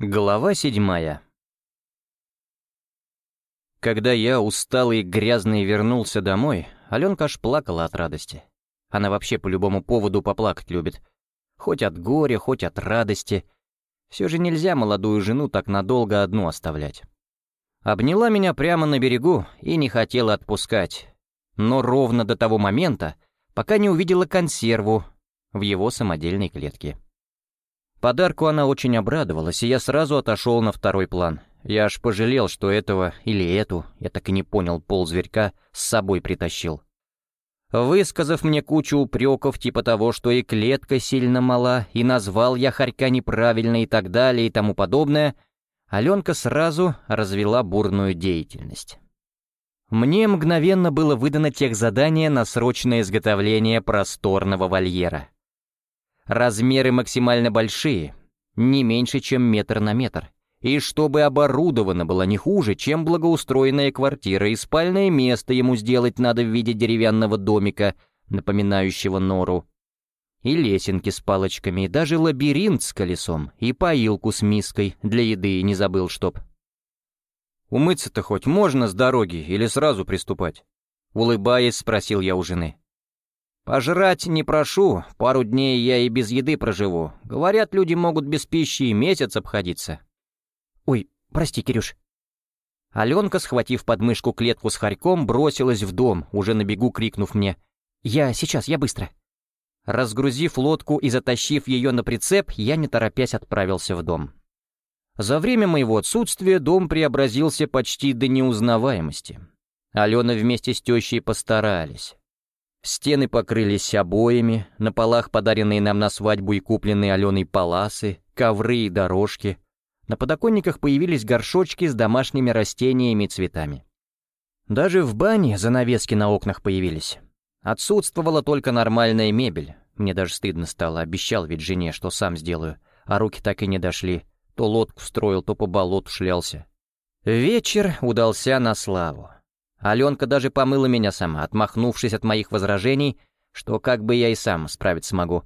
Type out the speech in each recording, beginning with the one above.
Глава седьмая Когда я, усталый и грязный, вернулся домой, Аленка аж плакала от радости. Она вообще по любому поводу поплакать любит. Хоть от горя, хоть от радости. Все же нельзя молодую жену так надолго одну оставлять. Обняла меня прямо на берегу и не хотела отпускать. Но ровно до того момента, пока не увидела консерву в его самодельной клетке. Подарку она очень обрадовалась, и я сразу отошел на второй план. Я аж пожалел, что этого или эту, я так и не понял, пол зверька с собой притащил. Высказав мне кучу упреков типа того, что и клетка сильно мала, и назвал я хорька неправильно и так далее и тому подобное, Аленка сразу развела бурную деятельность. Мне мгновенно было выдано техзадание на срочное изготовление просторного вольера. Размеры максимально большие, не меньше, чем метр на метр. И чтобы оборудовано было не хуже, чем благоустроенная квартира, и спальное место ему сделать надо в виде деревянного домика, напоминающего нору. И лесенки с палочками, и даже лабиринт с колесом, и поилку с миской, для еды не забыл чтоб. «Умыться-то хоть можно с дороги или сразу приступать?» Улыбаясь, спросил я у жены. «Пожрать не прошу, пару дней я и без еды проживу. Говорят, люди могут без пищи и месяц обходиться». «Ой, прости, Кирюш». Аленка, схватив подмышку клетку с хорьком, бросилась в дом, уже на бегу крикнув мне. «Я сейчас, я быстро». Разгрузив лодку и затащив ее на прицеп, я не торопясь отправился в дом. За время моего отсутствия дом преобразился почти до неузнаваемости. Алена вместе с тещей постарались. Стены покрылись обоями, на полах подаренные нам на свадьбу и купленные Аленой паласы, ковры и дорожки. На подоконниках появились горшочки с домашними растениями и цветами. Даже в бане занавески на окнах появились. Отсутствовала только нормальная мебель. Мне даже стыдно стало, обещал ведь жене, что сам сделаю, а руки так и не дошли. То лодку строил, то по болоту шлялся. Вечер удался на славу. Аленка даже помыла меня сама, отмахнувшись от моих возражений, что как бы я и сам справиться могу.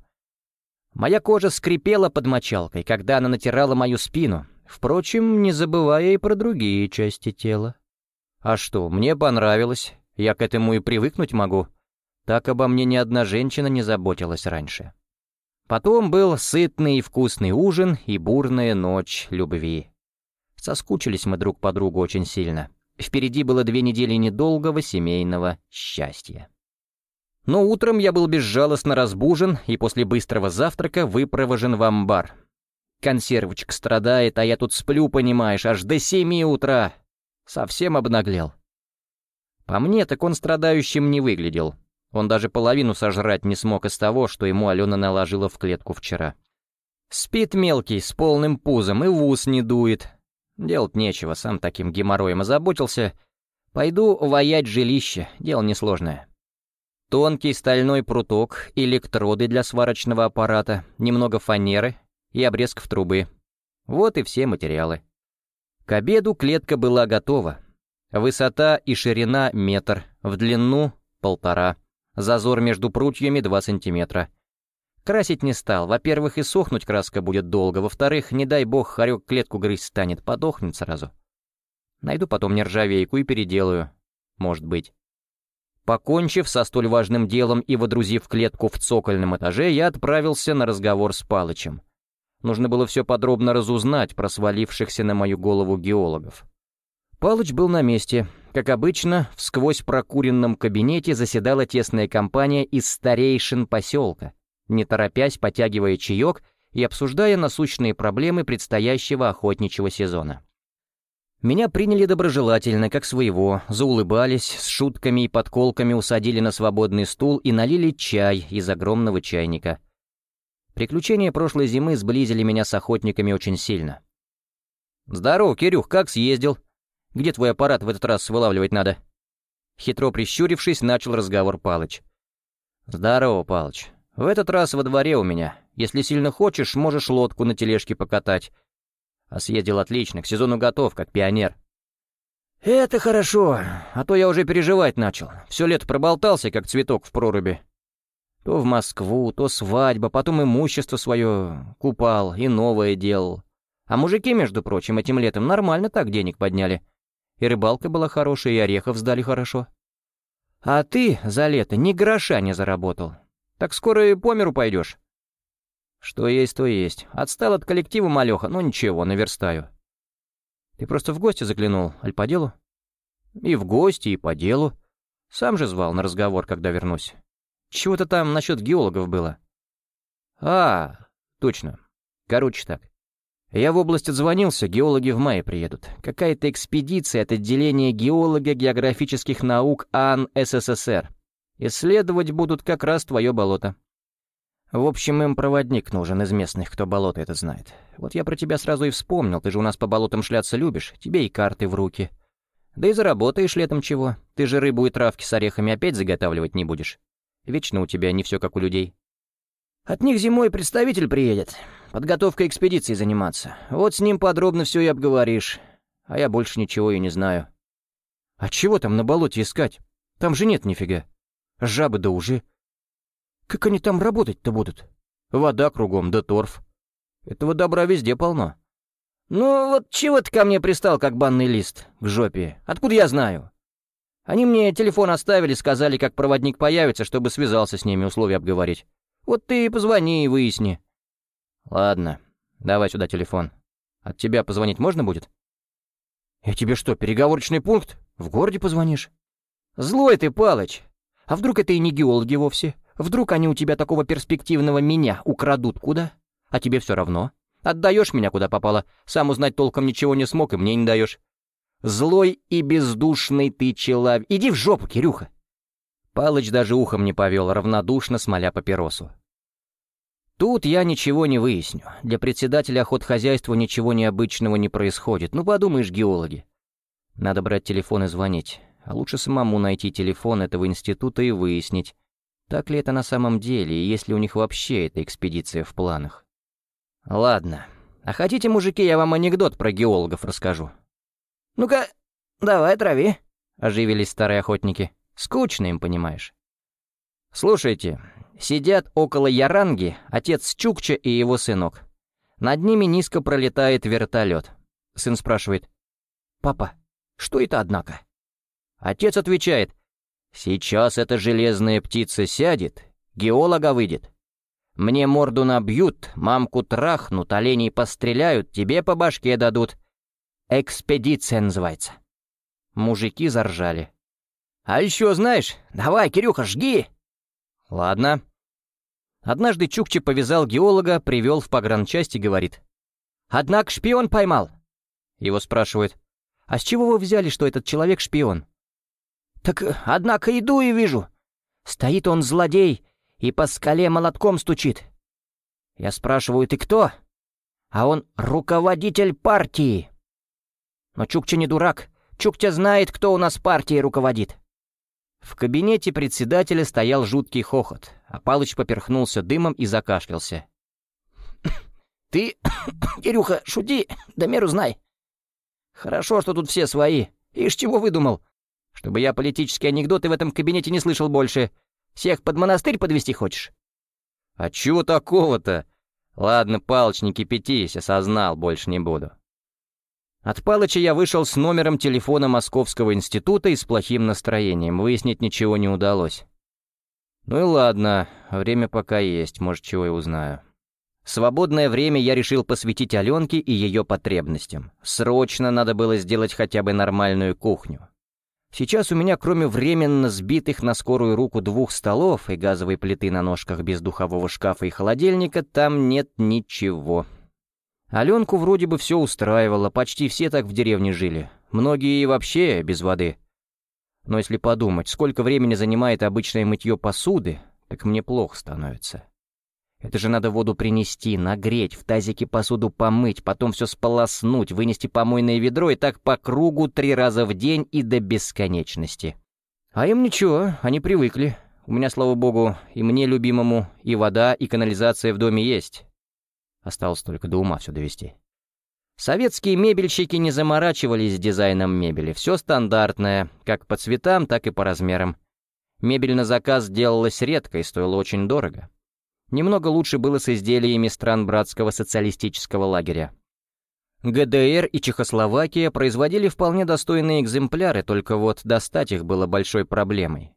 Моя кожа скрипела под мочалкой, когда она натирала мою спину, впрочем, не забывая и про другие части тела. А что, мне понравилось, я к этому и привыкнуть могу. Так обо мне ни одна женщина не заботилась раньше. Потом был сытный и вкусный ужин и бурная ночь любви. Соскучились мы друг по другу очень сильно. Впереди было две недели недолгого семейного счастья. Но утром я был безжалостно разбужен и после быстрого завтрака выпровожен в амбар. Консервочек страдает, а я тут сплю, понимаешь, аж до семи утра. Совсем обнаглел. По мне, так он страдающим не выглядел. Он даже половину сожрать не смог из того, что ему Алена наложила в клетку вчера. Спит мелкий, с полным пузом, и в ус не дует, Делать нечего, сам таким геморроем озаботился. Пойду воять жилище, дело несложное. Тонкий стальной пруток, электроды для сварочного аппарата, немного фанеры и обрезков трубы. Вот и все материалы. К обеду клетка была готова. Высота и ширина — метр, в длину — полтора. Зазор между прутьями — два сантиметра. Красить не стал. Во-первых, и сохнуть краска будет долго. Во-вторых, не дай бог, хорек клетку грызть станет, подохнет сразу. Найду потом нержавейку и переделаю. Может быть. Покончив со столь важным делом и водрузив клетку в цокольном этаже, я отправился на разговор с Палычем. Нужно было все подробно разузнать про свалившихся на мою голову геологов. Палыч был на месте. Как обычно, в сквозь прокуренном кабинете заседала тесная компания из старейшин поселка — не торопясь, потягивая чаек и обсуждая насущные проблемы предстоящего охотничьего сезона. Меня приняли доброжелательно, как своего, заулыбались, с шутками и подколками усадили на свободный стул и налили чай из огромного чайника. Приключения прошлой зимы сблизили меня с охотниками очень сильно. «Здорово, Кирюх, как съездил? Где твой аппарат в этот раз вылавливать надо?» Хитро прищурившись, начал разговор Палыч. «Здорово, Палыч. В этот раз во дворе у меня. Если сильно хочешь, можешь лодку на тележке покатать. А съездил отлично, к сезону готов, как пионер. Это хорошо, а то я уже переживать начал. Все лето проболтался, как цветок в проруби. То в Москву, то свадьба, потом имущество свое купал и новое делал. А мужики, между прочим, этим летом нормально так денег подняли. И рыбалка была хорошая, и орехов сдали хорошо. А ты за лето ни гроша не заработал. Так скоро и по миру пойдешь. Что есть, то есть. Отстал от коллектива малеха, но ничего, наверстаю. Ты просто в гости заглянул, аль по делу? И в гости, и по делу. Сам же звал на разговор, когда вернусь. Чего-то там насчет геологов было. А, точно. Короче так. Я в область отзвонился, геологи в мае приедут. Какая-то экспедиция от отделения геолога географических наук АН СССР. Исследовать будут как раз твое болото. В общем, им проводник нужен из местных, кто болото это знает. Вот я про тебя сразу и вспомнил, ты же у нас по болотам шляться любишь, тебе и карты в руки. Да и заработаешь летом чего, ты же рыбу и травки с орехами опять заготавливать не будешь. Вечно у тебя не все как у людей. От них зимой представитель приедет, подготовкой экспедиции заниматься. Вот с ним подробно все и обговоришь. А я больше ничего и не знаю. А чего там на болоте искать? Там же нет нифига. Жабы да уже. Как они там работать-то будут? Вода кругом, да торф. Этого добра везде полно. Ну вот чего ты ко мне пристал, как банный лист, к жопе? Откуда я знаю? Они мне телефон оставили, сказали, как проводник появится, чтобы связался с ними, условия обговорить. Вот ты позвони и выясни. Ладно, давай сюда телефон. От тебя позвонить можно будет? Я тебе что, переговорочный пункт? В городе позвонишь? Злой ты, Палыч. А вдруг это и не геологи вовсе? Вдруг они у тебя такого перспективного меня украдут куда? А тебе все равно. Отдаешь меня куда попало, сам узнать толком ничего не смог и мне не даешь. Злой и бездушный ты человек. Иди в жопу, Кирюха. Палыч даже ухом не повел, равнодушно смоля папиросу. Тут я ничего не выясню. Для председателя охотхозяйства ничего необычного не происходит. Ну, подумаешь, геологи. Надо брать телефон и звонить. А лучше самому найти телефон этого института и выяснить, так ли это на самом деле, и есть ли у них вообще эта экспедиция в планах. Ладно. А хотите, мужики, я вам анекдот про геологов расскажу? «Ну-ка, давай, трави», — оживились старые охотники. «Скучно им, понимаешь». «Слушайте, сидят около Яранги отец Чукча и его сынок. Над ними низко пролетает вертолет. Сын спрашивает, «Папа, что это, однако?» Отец отвечает, «Сейчас эта железная птица сядет, геолога выйдет. Мне морду набьют, мамку трахнут, оленей постреляют, тебе по башке дадут, «Экспедиция называется». Мужики заржали. «А еще знаешь, давай, Кирюха, жги!» «Ладно». Однажды Чукчи повязал геолога, привел в погранчасть и говорит. «Однако шпион поймал». Его спрашивают. «А с чего вы взяли, что этот человек шпион?» «Так, однако, иду и вижу. Стоит он злодей и по скале молотком стучит. Я спрашиваю, ты кто?» А он руководитель партии. Но Чукча не дурак. Чукча знает, кто у нас партией руководит. В кабинете председателя стоял жуткий хохот, а Палыч поперхнулся дымом и закашлялся. «Ты, Кирюха, шути, да меру знай. Хорошо, что тут все свои. Ишь, чего выдумал? Чтобы я политические анекдоты в этом кабинете не слышал больше. Всех под монастырь подвести хочешь?» «А чего такого-то? Ладно, Палыч, не кипятись, осознал, больше не буду». От Палыча я вышел с номером телефона Московского института и с плохим настроением. Выяснить ничего не удалось. Ну и ладно, время пока есть, может, чего и узнаю. Свободное время я решил посвятить Аленке и ее потребностям. Срочно надо было сделать хотя бы нормальную кухню. Сейчас у меня, кроме временно сбитых на скорую руку двух столов и газовой плиты на ножках без духового шкафа и холодильника, там нет ничего. Аленку вроде бы все устраивало, почти все так в деревне жили. Многие и вообще без воды. Но если подумать, сколько времени занимает обычное мытье посуды, так мне плохо становится. Это же надо воду принести, нагреть, в тазике посуду помыть, потом все сполоснуть, вынести помойное ведро и так по кругу три раза в день и до бесконечности. А им ничего, они привыкли. У меня, слава богу, и мне любимому, и вода, и канализация в доме есть. Осталось только до ума все довести. Советские мебельщики не заморачивались дизайном мебели. Все стандартное, как по цветам, так и по размерам. Мебель на заказ делалась редко и стоила очень дорого. Немного лучше было с изделиями стран братского социалистического лагеря. ГДР и Чехословакия производили вполне достойные экземпляры, только вот достать их было большой проблемой.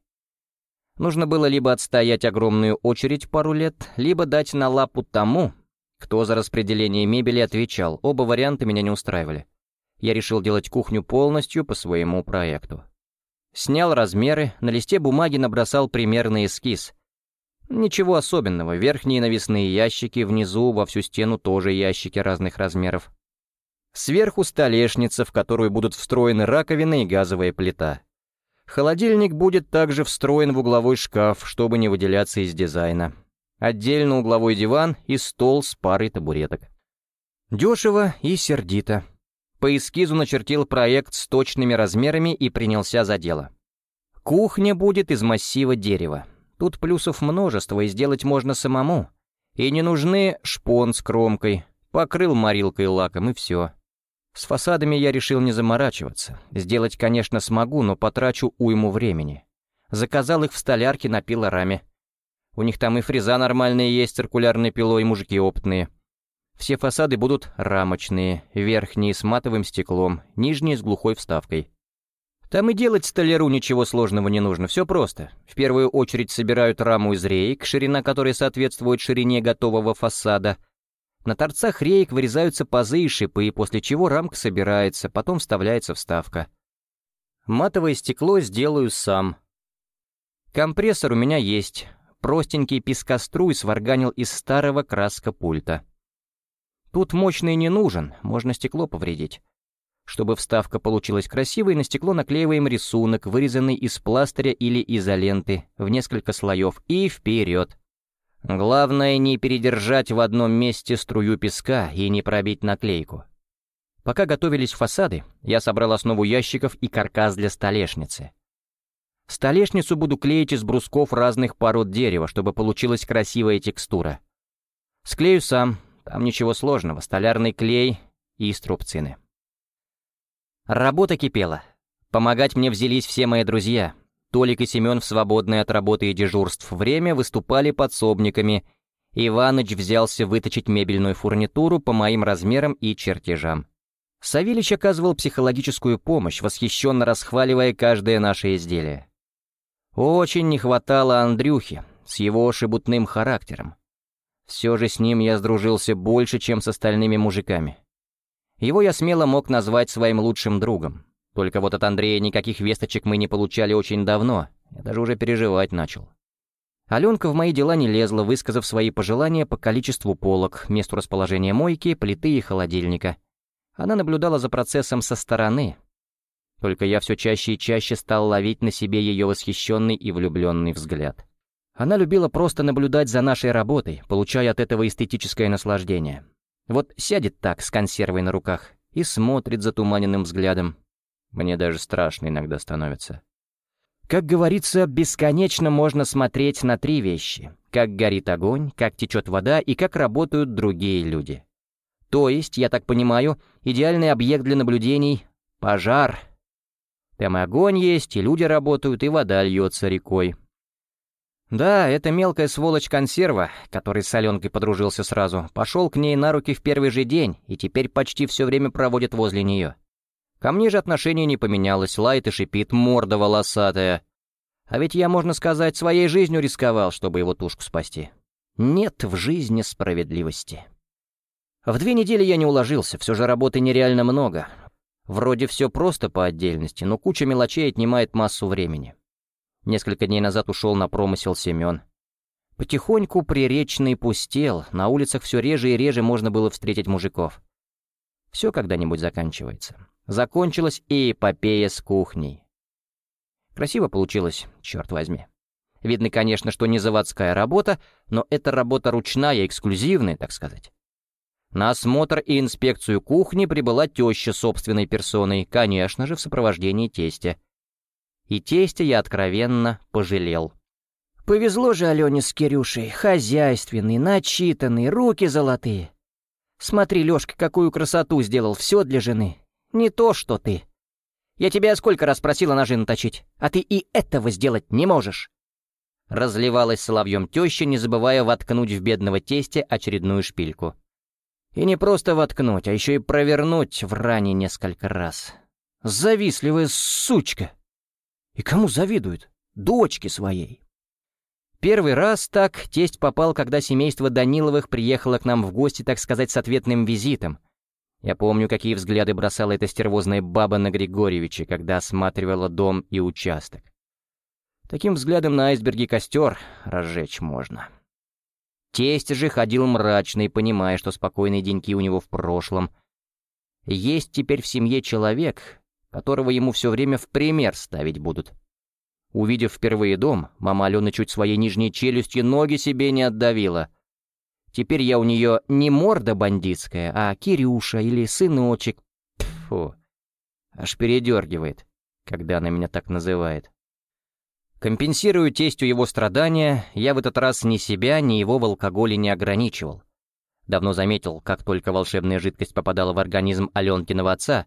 Нужно было либо отстоять огромную очередь пару лет, либо дать на лапу тому, кто за распределение мебели отвечал. Оба варианта меня не устраивали. Я решил делать кухню полностью по своему проекту. Снял размеры, на листе бумаги набросал примерный эскиз. Ничего особенного, верхние навесные ящики, внизу во всю стену тоже ящики разных размеров. Сверху столешница, в которую будут встроены раковина и газовая плита. Холодильник будет также встроен в угловой шкаф, чтобы не выделяться из дизайна. Отдельно угловой диван и стол с парой табуреток. Дешево и сердито. По эскизу начертил проект с точными размерами и принялся за дело. Кухня будет из массива дерева. Тут плюсов множество, и сделать можно самому. И не нужны шпон с кромкой. Покрыл морилкой лаком, и все. С фасадами я решил не заморачиваться. Сделать, конечно, смогу, но потрачу уйму времени. Заказал их в столярке на пилораме. У них там и фреза нормальные есть, циркулярной пилой, мужики опытные. Все фасады будут рамочные, верхние с матовым стеклом, нижние с глухой вставкой. Там и делать столяру ничего сложного не нужно, все просто. В первую очередь собирают раму из рейк, ширина которой соответствует ширине готового фасада — на торцах рейк вырезаются пазы и шипы, после чего рамка собирается, потом вставляется вставка. Матовое стекло сделаю сам. Компрессор у меня есть. Простенький пескоструй сварганил из старого краска пульта. Тут мощный не нужен, можно стекло повредить. Чтобы вставка получилась красивой, на стекло наклеиваем рисунок, вырезанный из пластыря или изоленты, в несколько слоев, и вперед. Главное не передержать в одном месте струю песка и не пробить наклейку. Пока готовились фасады, я собрал основу ящиков и каркас для столешницы. Столешницу буду клеить из брусков разных пород дерева, чтобы получилась красивая текстура. Склею сам, там ничего сложного, столярный клей и струбцины. Работа кипела. Помогать мне взялись все мои друзья, Толик и Семен в свободное от работы и дежурств время выступали подсобниками. Иваныч взялся выточить мебельную фурнитуру по моим размерам и чертежам. Савельич оказывал психологическую помощь, восхищенно расхваливая каждое наше изделие. Очень не хватало Андрюхи с его шебутным характером. Все же с ним я сдружился больше, чем с остальными мужиками. Его я смело мог назвать своим лучшим другом. Только вот от Андрея никаких весточек мы не получали очень давно, я даже уже переживать начал. Аленка в мои дела не лезла, высказав свои пожелания по количеству полок, месту расположения мойки, плиты и холодильника. Она наблюдала за процессом со стороны. Только я все чаще и чаще стал ловить на себе ее восхищенный и влюбленный взгляд. Она любила просто наблюдать за нашей работой, получая от этого эстетическое наслаждение. Вот сядет так, с консервой на руках, и смотрит затуманенным взглядом, мне даже страшно иногда становится. Как говорится, бесконечно можно смотреть на три вещи. Как горит огонь, как течет вода и как работают другие люди. То есть, я так понимаю, идеальный объект для наблюдений — пожар. Там и огонь есть, и люди работают, и вода льется рекой. Да, эта мелкая сволочь консерва, который с Аленкой подружился сразу, пошел к ней на руки в первый же день и теперь почти все время проводит возле нее. Ко мне же отношение не поменялось, лает и шипит, морда волосатая. А ведь я, можно сказать, своей жизнью рисковал, чтобы его тушку спасти. Нет в жизни справедливости. В две недели я не уложился, все же работы нереально много. Вроде все просто по отдельности, но куча мелочей отнимает массу времени. Несколько дней назад ушел на промысел Семен. Потихоньку приречный пустел, на улицах все реже и реже можно было встретить мужиков. Все когда-нибудь заканчивается. Закончилась и эпопея с кухней. Красиво получилось, черт возьми. Видно, конечно, что не заводская работа, но это работа ручная, эксклюзивная, так сказать. На осмотр и инспекцию кухни прибыла теща собственной персоной, конечно же, в сопровождении тестя. И тестя я откровенно пожалел. Повезло же Алене с Кирюшей, хозяйственный, начитанный, руки золотые. Смотри, Лёшка, какую красоту сделал, все для жены. Не то, что ты. Я тебя сколько раз просила ножи наточить, а ты и этого сделать не можешь. Разливалась соловьем теща, не забывая воткнуть в бедного тестя очередную шпильку. И не просто воткнуть, а еще и провернуть в ране несколько раз. Завистливая сучка! И кому завидует? Дочке своей. Первый раз так тесть попал, когда семейство Даниловых приехало к нам в гости, так сказать, с ответным визитом. Я помню, какие взгляды бросала эта стервозная баба на Григорьевича, когда осматривала дом и участок. Таким взглядом на айсберге костер разжечь можно. Тесть же ходил мрачный, понимая, что спокойные деньки у него в прошлом. Есть теперь в семье человек, которого ему все время в пример ставить будут. Увидев впервые дом, мама Алены чуть своей нижней челюстью ноги себе не отдавила. Теперь я у нее не морда бандитская, а Кирюша или сыночек. Фу, аж передергивает, когда она меня так называет. Компенсируя тестью его страдания, я в этот раз ни себя, ни его в алкоголе не ограничивал. Давно заметил, как только волшебная жидкость попадала в организм Аленкиного отца,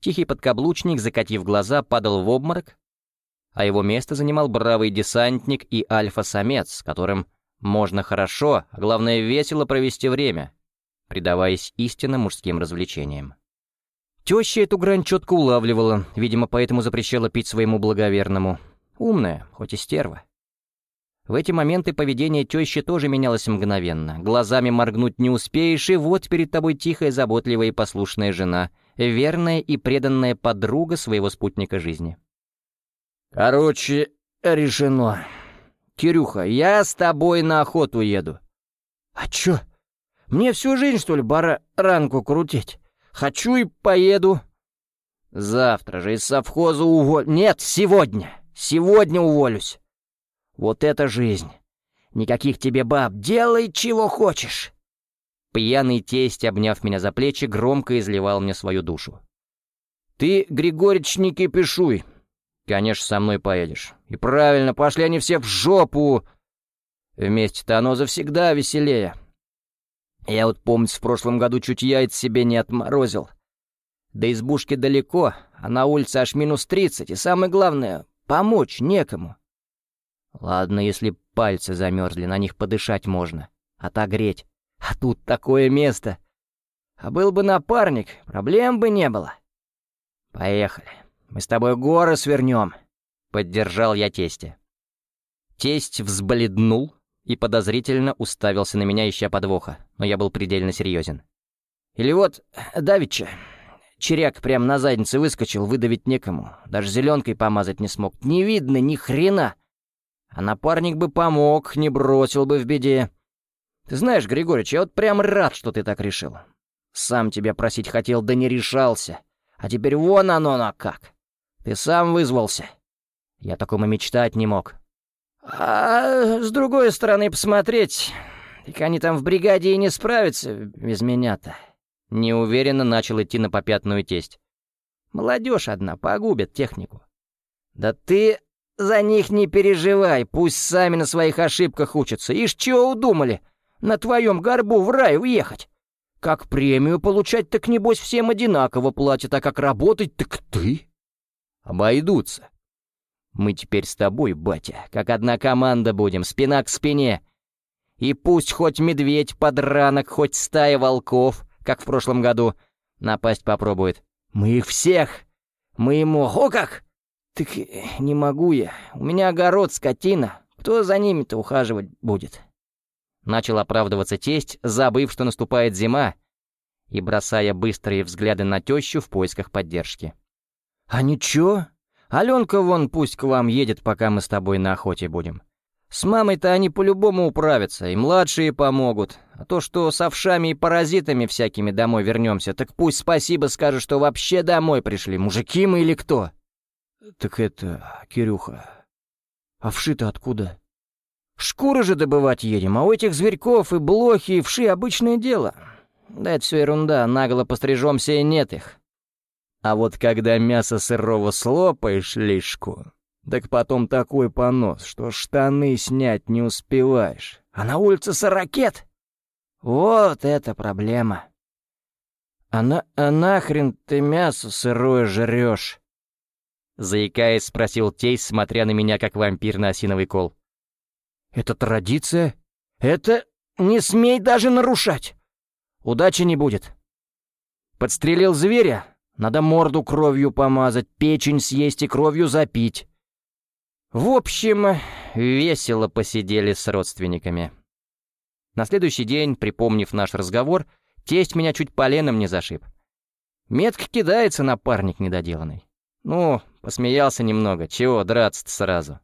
тихий подкаблучник, закатив глаза, падал в обморок, а его место занимал бравый десантник и альфа-самец, с которым можно хорошо, а главное весело провести время, предаваясь истинно мужским развлечениям. Теща эту грань четко улавливала, видимо, поэтому запрещала пить своему благоверному — Умная, хоть и стерва. В эти моменты поведение тещи тоже менялось мгновенно. Глазами моргнуть не успеешь, и вот перед тобой тихая, заботливая и послушная жена, верная и преданная подруга своего спутника жизни. «Короче, решено. Кирюха, я с тобой на охоту еду». «А чё? Мне всю жизнь, что ли, бара ранку крутить? Хочу и поеду». «Завтра же из совхоза уволь... Нет, сегодня!» Сегодня уволюсь. Вот это жизнь. Никаких тебе баб, делай чего хочешь. Пьяный тесть, обняв меня за плечи, громко изливал мне свою душу. Ты, Григорич, не кипишуй. Конечно, со мной поедешь. И правильно, пошли они все в жопу. Вместе-то оно завсегда веселее. Я вот, помню, в прошлом году чуть яйца себе не отморозил. До избушки далеко, а на улице аж минус тридцать, и самое главное, Помочь некому. Ладно, если пальцы замерзли, на них подышать можно. Отогреть. А тут такое место. А был бы напарник, проблем бы не было. Поехали. Мы с тобой горы свернем. Поддержал я тестя. Тесть взбледнул и подозрительно уставился на меня, ища подвоха, но я был предельно серьезен. Или вот, Давича, Черяк прям на заднице выскочил, выдавить некому. Даже зеленкой помазать не смог. Не видно ни хрена. А напарник бы помог, не бросил бы в беде. Ты знаешь, Григорьевич, я вот прям рад, что ты так решил. Сам тебя просить хотел, да не решался. А теперь вон оно на как. Ты сам вызвался. Я такому мечтать не мог. А с другой стороны посмотреть, так они там в бригаде и не справятся без меня-то. Неуверенно начал идти на попятную тесть. «Молодежь одна, погубит технику». «Да ты за них не переживай, пусть сами на своих ошибках учатся. Ишь, чего удумали? На твоем горбу в рай уехать? Как премию получать, так небось всем одинаково платят, а как работать, так ты?» «Обойдутся. Мы теперь с тобой, батя, как одна команда будем, спина к спине. И пусть хоть медведь подранок, хоть стая волков, как в прошлом году. Напасть попробует. Мы их всех! Мы ему... О как! Так не могу я. У меня огород, скотина. Кто за ними-то ухаживать будет? Начал оправдываться тесть, забыв, что наступает зима, и бросая быстрые взгляды на тещу в поисках поддержки. «А ничего, Аленка вон пусть к вам едет, пока мы с тобой на охоте будем. С мамой-то они по-любому управятся, и младшие помогут. А то, что с овшами и паразитами всякими домой вернемся, так пусть спасибо скажут, что вообще домой пришли, мужики мы или кто. Так это, Кирюха, овши-то откуда? Шкуры же добывать едем, а у этих зверьков и блохи, и вши обычное дело. Да это все ерунда, нагло пострижемся и нет их. А вот когда мясо сырого слопаешь лишку, так потом такой понос, что штаны снять не успеваешь. А на улице сорокет. Вот это проблема. А, на, а нахрен ты мясо сырое жрешь? Заикаясь, спросил Тейс, смотря на меня, как вампир на осиновый кол. «Это традиция? Это не смей даже нарушать! удачи не будет. Подстрелил зверя, надо морду кровью помазать, печень съесть и кровью запить. В общем, весело посидели с родственниками. На следующий день, припомнив наш разговор, тесть меня чуть поленом не зашиб. Метко кидается напарник недоделанный. Ну, посмеялся немного, чего драться-то сразу.